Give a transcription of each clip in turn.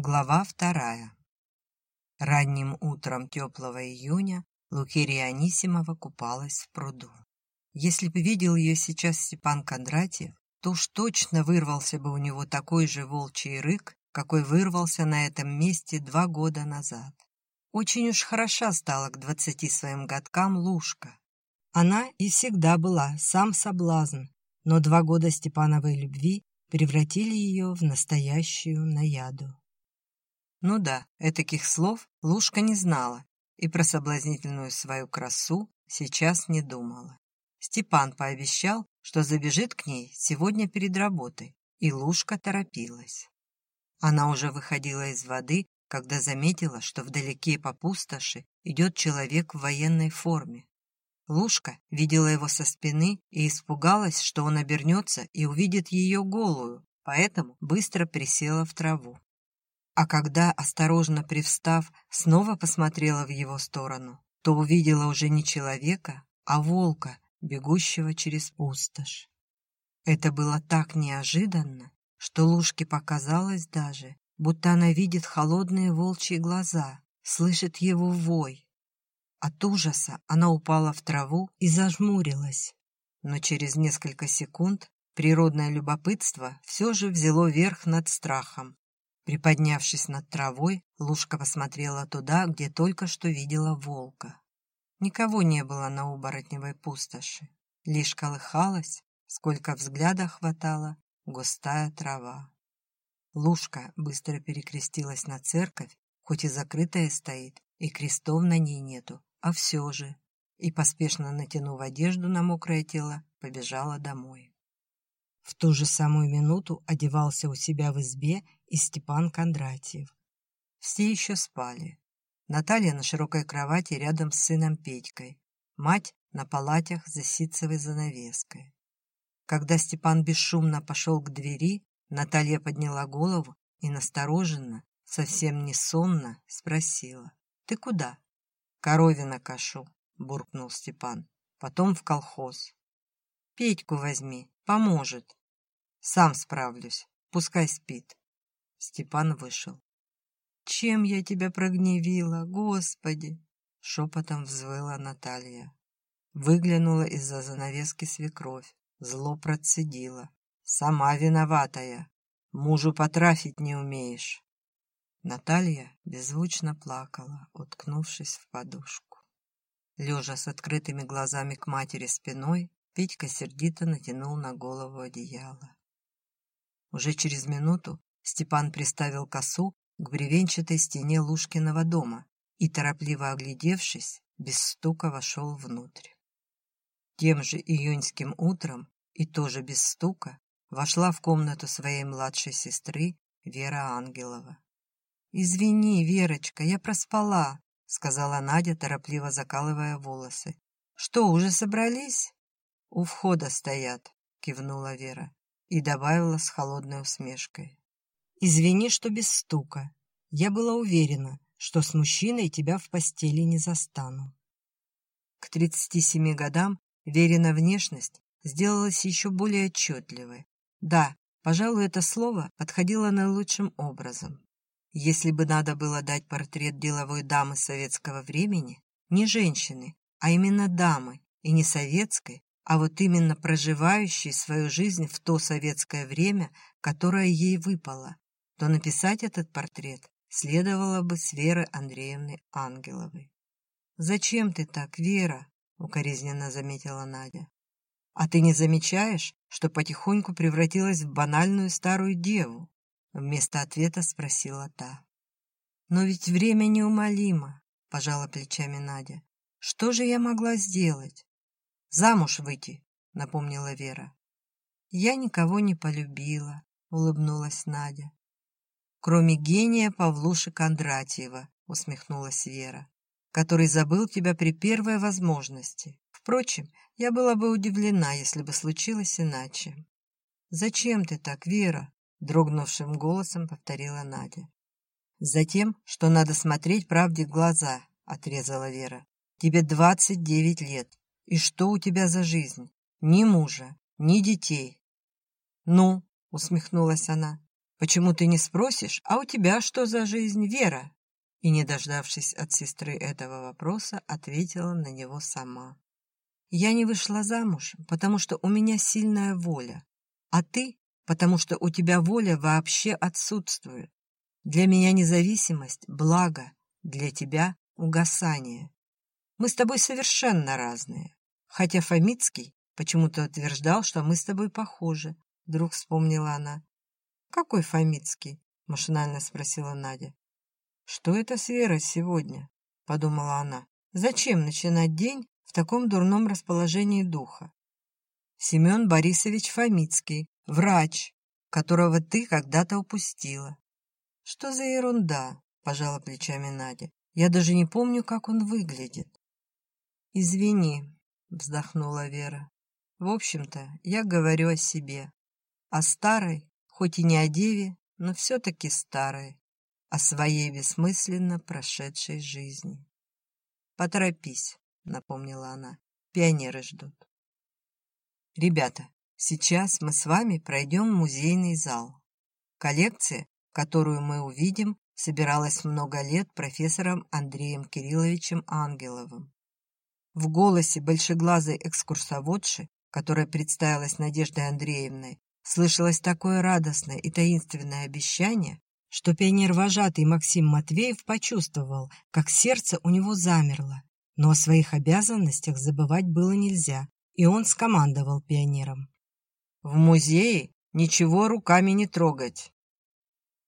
Глава вторая. Ранним утром теплого июня Лукерия Анисимова купалась в пруду. Если бы видел ее сейчас Степан Кондратьев, то уж точно вырвался бы у него такой же волчий рык, какой вырвался на этом месте два года назад. Очень уж хороша стала к двадцати своим годкам Лушка. Она и всегда была сам соблазн, но два года Степановой любви превратили ее в настоящую наяду. Ну да, этаких слов Лушка не знала и про соблазнительную свою красу сейчас не думала. Степан пообещал, что забежит к ней сегодня перед работой, и Лушка торопилась. Она уже выходила из воды, когда заметила, что вдалеке по пустоши идет человек в военной форме. Лушка видела его со спины и испугалась, что он обернется и увидит ее голую, поэтому быстро присела в траву а когда, осторожно привстав, снова посмотрела в его сторону, то увидела уже не человека, а волка, бегущего через пустошь. Это было так неожиданно, что Лушке показалось даже, будто она видит холодные волчьи глаза, слышит его вой. От ужаса она упала в траву и зажмурилась. Но через несколько секунд природное любопытство все же взяло верх над страхом, Приподнявшись над травой, Лушка посмотрела туда, где только что видела волка. Никого не было на оборотневой пустоши. Лишь колыхалась, сколько взгляда хватало, густая трава. Лушка быстро перекрестилась на церковь, хоть и закрытая стоит, и крестов на ней нету, а все же, и, поспешно натянув одежду на мокрое тело, побежала домой. В ту же самую минуту одевался у себя в избе и Степан Кондратьев. Все еще спали. Наталья на широкой кровати рядом с сыном Петькой, мать на палатях за ситцевой занавеской. Когда Степан бесшумно пошел к двери, Наталья подняла голову и настороженно, совсем не сонно, спросила. «Ты куда?» «Коровина кашу», — буркнул Степан. «Потом в колхоз». «Петьку возьми, поможет». «Сам справлюсь, пускай спит». Степан вышел. «Чем я тебя прогневила, Господи!» Шепотом взвыла Наталья. Выглянула из-за занавески свекровь, зло процедила. «Сама виноватая, мужу потрафить не умеешь». Наталья беззвучно плакала, уткнувшись в подушку. Лежа с открытыми глазами к матери спиной, Петька сердито натянул на голову одеяло. Уже через минуту Степан приставил косу к бревенчатой стене Лушкиного дома и, торопливо оглядевшись, без стука вошел внутрь. Тем же июньским утром и тоже без стука вошла в комнату своей младшей сестры Вера Ангелова. «Извини, Верочка, я проспала», — сказала Надя, торопливо закалывая волосы. «Что, уже собрались?» «У входа стоят», — кивнула Вера и добавила с холодной усмешкой. Извини, что без стука. Я была уверена, что с мужчиной тебя в постели не застану. К 37 годам Верина внешность сделалась еще более отчетливой. Да, пожалуй, это слово подходило наилучшим образом. Если бы надо было дать портрет деловой дамы советского времени, не женщины, а именно дамы, и не советской, а вот именно проживающей свою жизнь в то советское время, которое ей выпало, то написать этот портрет следовало бы с Веры Андреевны Ангеловой. «Зачем ты так, Вера?» — укоризненно заметила Надя. «А ты не замечаешь, что потихоньку превратилась в банальную старую деву?» Вместо ответа спросила та. «Но ведь время неумолимо», — пожала плечами Надя. «Что же я могла сделать?» «Замуж выйти», — напомнила Вера. «Я никого не полюбила», — улыбнулась Надя кроме гения Павлуши Кондратьева», — усмехнулась Вера, «который забыл тебя при первой возможности. Впрочем, я была бы удивлена, если бы случилось иначе». «Зачем ты так, Вера?» — дрогнувшим голосом повторила Надя. «Затем, что надо смотреть правде в глаза», — отрезала Вера. «Тебе двадцать девять лет. И что у тебя за жизнь? Ни мужа, ни детей». «Ну», — усмехнулась она, Почему ты не спросишь, а у тебя что за жизнь, Вера? И, не дождавшись от сестры этого вопроса, ответила на него сама. Я не вышла замуж, потому что у меня сильная воля, а ты, потому что у тебя воля вообще отсутствует. Для меня независимость – благо, для тебя – угасание. Мы с тобой совершенно разные. Хотя Фомицкий почему-то утверждал, что мы с тобой похожи, вдруг вспомнила она. «Какой Фомицкий?» – машинально спросила Надя. «Что это с Верой сегодня?» – подумала она. «Зачем начинать день в таком дурном расположении духа?» «Семен Борисович Фомицкий, врач, которого ты когда-то упустила». «Что за ерунда?» – пожала плечами Надя. «Я даже не помню, как он выглядит». «Извини», – вздохнула Вера. «В общем-то, я говорю о себе, о старой, хоть и не о деве, но все-таки старой, о своей бессмысленно прошедшей жизни. «Поторопись», — напомнила она, — «пионеры ждут». «Ребята, сейчас мы с вами пройдем музейный зал. Коллекция, которую мы увидим, собиралась много лет профессором Андреем Кирилловичем Ангеловым. В голосе большеглазой экскурсоводши, которая представилась Надеждой Андреевной, слышалось такое радостное и таинственное обещание, что пионер-вожатый Максим Матвеев почувствовал, как сердце у него замерло. Но о своих обязанностях забывать было нельзя, и он скомандовал пионерам. «В музее ничего руками не трогать!»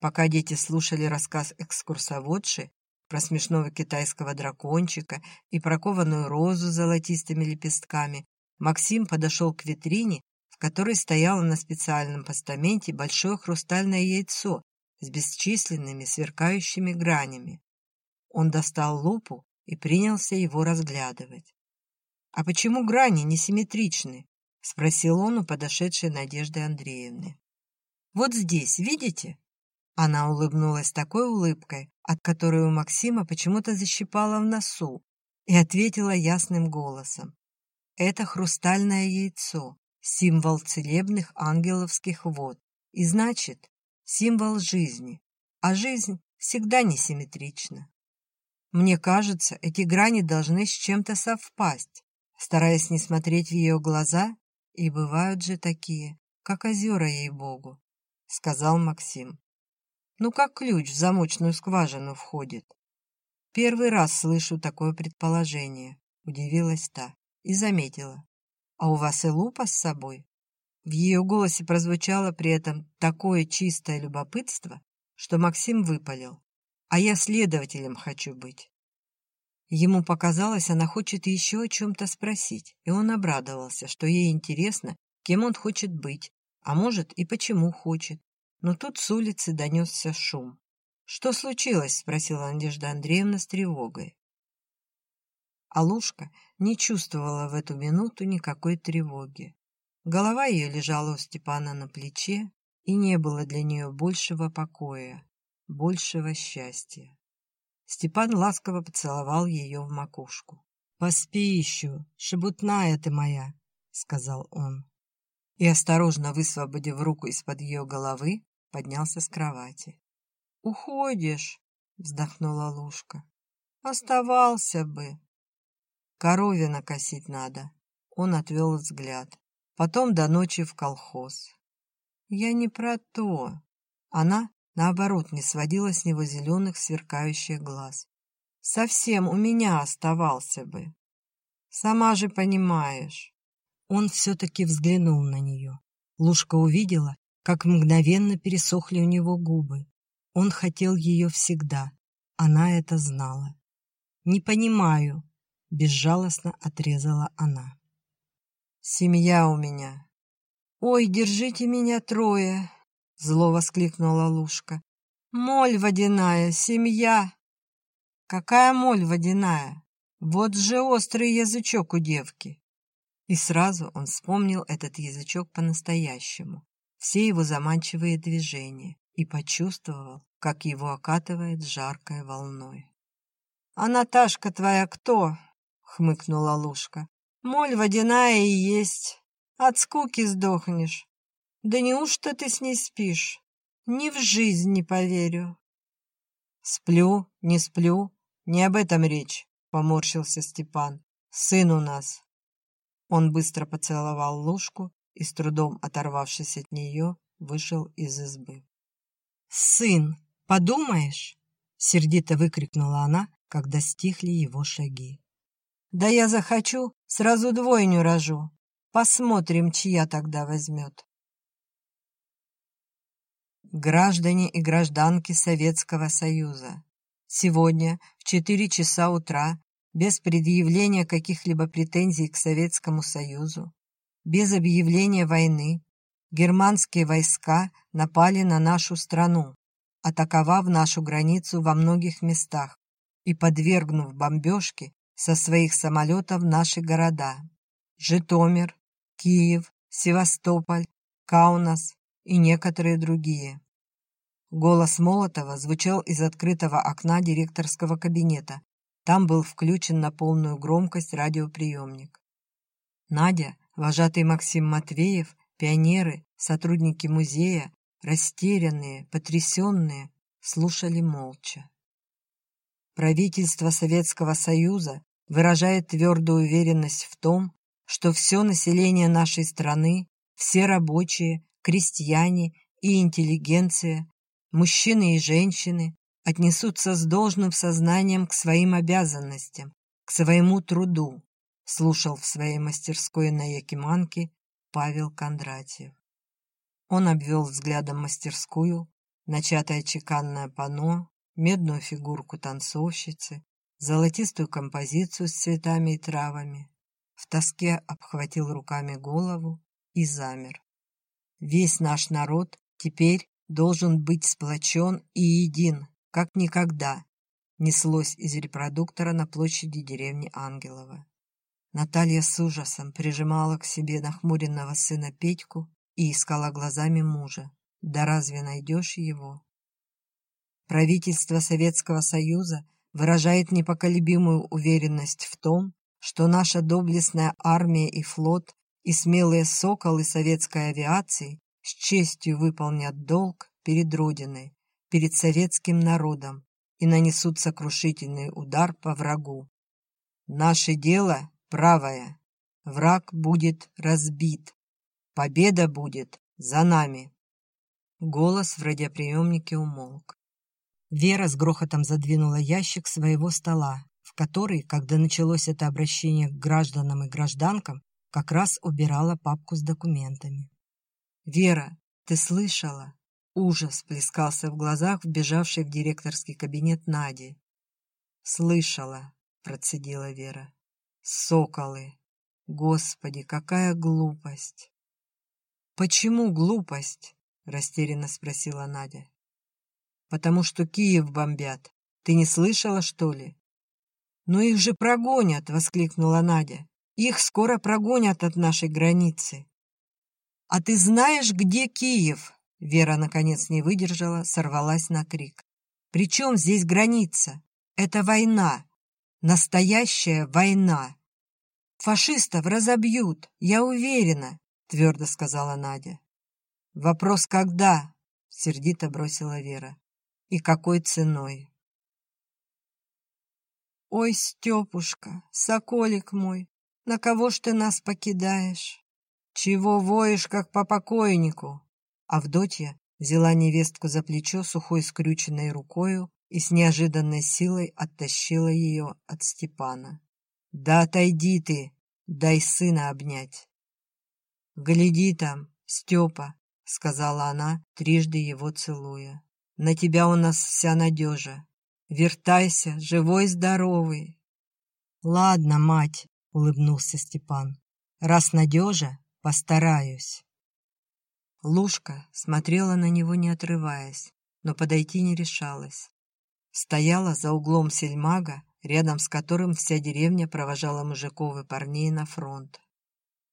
Пока дети слушали рассказ экскурсоводши про смешного китайского дракончика и про кованую розу с золотистыми лепестками, Максим подошел к витрине, в которой стояло на специальном постаменте большое хрустальное яйцо с бесчисленными сверкающими гранями. Он достал лупу и принялся его разглядывать. «А почему грани несимметричны?» — спросил он у подошедшей Надежды Андреевны. «Вот здесь, видите?» Она улыбнулась такой улыбкой, от которой у Максима почему-то защипала в носу, и ответила ясным голосом. «Это хрустальное яйцо, символ целебных ангеловских вод, и значит, символ жизни, а жизнь всегда несимметрична. Мне кажется, эти грани должны с чем-то совпасть, стараясь не смотреть в ее глаза, и бывают же такие, как озера, ей-богу, — сказал Максим. Ну, как ключ в замочную скважину входит. Первый раз слышу такое предположение, удивилась та и заметила. А у вас и лупа с собой? В ее голосе прозвучало при этом такое чистое любопытство, что Максим выпалил. «А я следователем хочу быть». Ему показалось, она хочет еще о чем-то спросить, и он обрадовался, что ей интересно, кем он хочет быть, а может и почему хочет. Но тут с улицы донесся шум. «Что случилось?» — спросила Надежда Андреевна с тревогой. Алушка не чувствовала в эту минуту никакой тревоги. Голова ее лежала у Степана на плече, и не было для нее большего покоя, большего счастья. Степан ласково поцеловал ее в макушку. «Поспи еще, шебутная ты моя», — сказал он. И, осторожно высвободив руку из-под ее головы, поднялся с кровати. «Уходишь», — вздохнула Лушка. «Оставался бы». «Корове накосить надо», — он отвел взгляд потом до ночи в колхоз. Я не про то. Она, наоборот, не сводила с него зеленых сверкающих глаз. Совсем у меня оставался бы. Сама же понимаешь. Он все-таки взглянул на нее. Лушка увидела, как мгновенно пересохли у него губы. Он хотел ее всегда. Она это знала. «Не понимаю», — безжалостно отрезала она. Семья у меня. Ой, держите меня трое, зло воскликнула Лушка. Моль водяная, семья. Какая моль водяная? Вот же острый язычок у девки. И сразу он вспомнил этот язычок по-настоящему, все его заманчивые движения, и почувствовал, как его окатывает жаркой волной. «А Наташка твоя кто?» — хмыкнула Лушка. Моль водяная и есть. От скуки сдохнешь. Да неужто ты с ней спишь? Ни в жизнь не поверю. Сплю, не сплю, не об этом речь, поморщился Степан. Сын у нас. Он быстро поцеловал ложку и, с трудом оторвавшись от нее, вышел из избы. «Сын, подумаешь!» — сердито выкрикнула она, когда стихли его шаги. «Да я захочу, сразу двойню рожу. Посмотрим, чья тогда возьмет». Граждане и гражданки Советского Союза, сегодня в четыре часа утра, без предъявления каких-либо претензий к Советскому Союзу, без объявления войны, германские войска напали на нашу страну, атаковав нашу границу во многих местах и подвергнув бомбежке со своих самолетов наши города – Житомир, Киев, Севастополь, Каунас и некоторые другие. Голос Молотова звучал из открытого окна директорского кабинета. Там был включен на полную громкость радиоприемник. Надя, вожатый Максим Матвеев, пионеры, сотрудники музея, растерянные, потрясенные, слушали молча. Правительство Советского Союза выражает твердую уверенность в том, что все население нашей страны, все рабочие, крестьяне и интеллигенция, мужчины и женщины отнесутся с должным сознанием к своим обязанностям, к своему труду, слушал в своей мастерской на Якиманке Павел Кондратьев. Он обвел взглядом мастерскую, начатое чеканное панно, медную фигурку танцовщицы, золотистую композицию с цветами и травами. В тоске обхватил руками голову и замер. Весь наш народ теперь должен быть сплочен и един, как никогда, неслось из репродуктора на площади деревни Ангелова. Наталья с ужасом прижимала к себе нахмуренного сына Петьку и искала глазами мужа. Да разве найдешь его? Правительство Советского Союза выражает непоколебимую уверенность в том, что наша доблестная армия и флот и смелые соколы советской авиации с честью выполнят долг перед Родиной, перед советским народом и нанесут сокрушительный удар по врагу. Наше дело правое. Враг будет разбит. Победа будет за нами. Голос в радиоприемнике умолк. Вера с грохотом задвинула ящик своего стола, в который, когда началось это обращение к гражданам и гражданкам, как раз убирала папку с документами. «Вера, ты слышала?» Ужас плескался в глазах вбежавшей в директорский кабинет Нади. «Слышала», — процедила Вера. «Соколы! Господи, какая глупость!» «Почему глупость?» — растерянно спросила Надя. «Потому что Киев бомбят. Ты не слышала, что ли?» «Но их же прогонят!» — воскликнула Надя. «Их скоро прогонят от нашей границы». «А ты знаешь, где Киев?» Вера, наконец, не выдержала, сорвалась на крик. «При чем здесь граница? Это война. Настоящая война. Фашистов разобьют, я уверена. — твердо сказала Надя. «Вопрос когда?» — сердито бросила Вера. «И какой ценой?» «Ой, Степушка, соколик мой, на кого ж ты нас покидаешь? Чего воешь, как по покойнику?» Авдотья взяла невестку за плечо сухой скрюченной рукою и с неожиданной силой оттащила ее от Степана. «Да отойди ты, дай сына обнять!» «Гляди там, Степа», — сказала она, трижды его целуя. «На тебя у нас вся надежа. Вертайся, живой-здоровый». «Ладно, мать», — улыбнулся Степан. «Раз надежа, постараюсь». Лушка смотрела на него, не отрываясь, но подойти не решалась. Стояла за углом сельмага, рядом с которым вся деревня провожала мужиков и парней на фронт.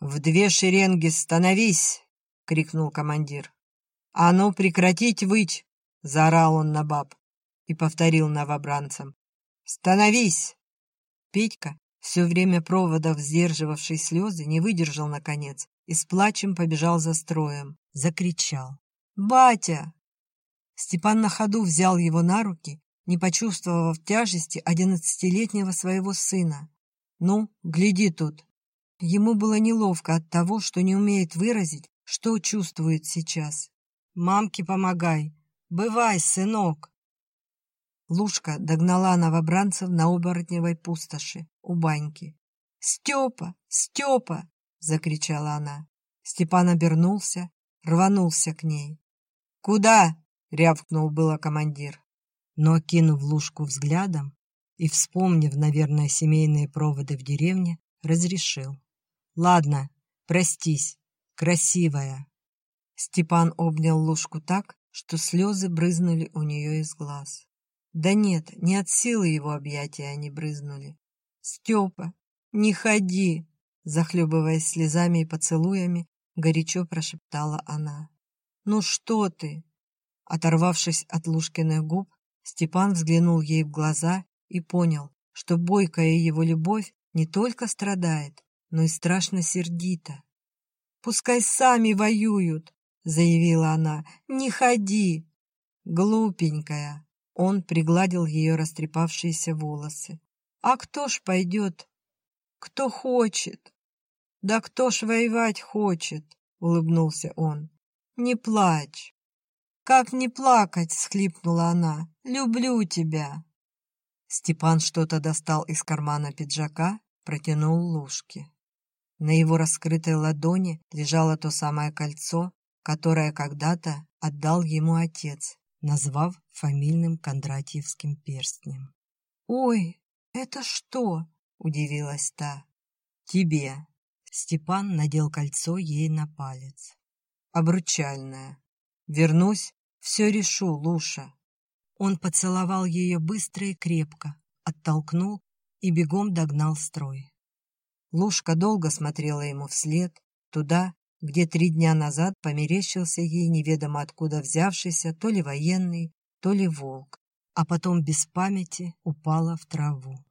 «В две шеренги становись!» — крикнул командир. «А ну, прекратить выть!» — заорал он на баб и повторил новобранцам. «Становись!» Петька, все время проводов сдерживавший слезы, не выдержал наконец и с плачем побежал за строем. Закричал. «Батя! Степан на ходу взял его на руки, не почувствовав тяжести одиннадцатилетнего своего сына. «Ну, гляди тут!» Ему было неловко от того, что не умеет выразить, что чувствует сейчас. «Мамке помогай! Бывай, сынок!» Лушка догнала новобранцев на оборотневой пустоши у баньки. «Степа! Степа!» — закричала она. Степан обернулся, рванулся к ней. «Куда?» — рявкнул было командир. Но, окинув Лушку взглядом и вспомнив, наверное, семейные проводы в деревне, разрешил. «Ладно, простись, красивая». Степан обнял Лушку так, что слезы брызнули у нее из глаз. Да нет, не от силы его объятия они брызнули. «Степа, не ходи!» Захлебываясь слезами и поцелуями, горячо прошептала она. «Ну что ты?» Оторвавшись от Лушкиных губ, Степан взглянул ей в глаза и понял, что бойкая его любовь не только страдает, но и страшно сердита. «Пускай сами воюют!» — заявила она. «Не ходи!» «Глупенькая!» Он пригладил ее растрепавшиеся волосы. «А кто ж пойдет? Кто хочет?» «Да кто ж воевать хочет?» — улыбнулся он. «Не плачь!» «Как не плакать?» — схлипнула она. «Люблю тебя!» Степан что-то достал из кармана пиджака, протянул Лушке. На его раскрытой ладони лежало то самое кольцо, которое когда-то отдал ему отец, назвав фамильным Кондратьевским перстнем. «Ой, это что?» — удивилась та. «Тебе». Степан надел кольцо ей на палец. «Обручальное. Вернусь, все решу, Луша». Он поцеловал ее быстро и крепко, оттолкнул и бегом догнал строй. Лушка долго смотрела ему вслед, туда, где три дня назад померещился ей неведомо откуда взявшийся то ли военный, то ли волк, а потом без памяти упала в траву.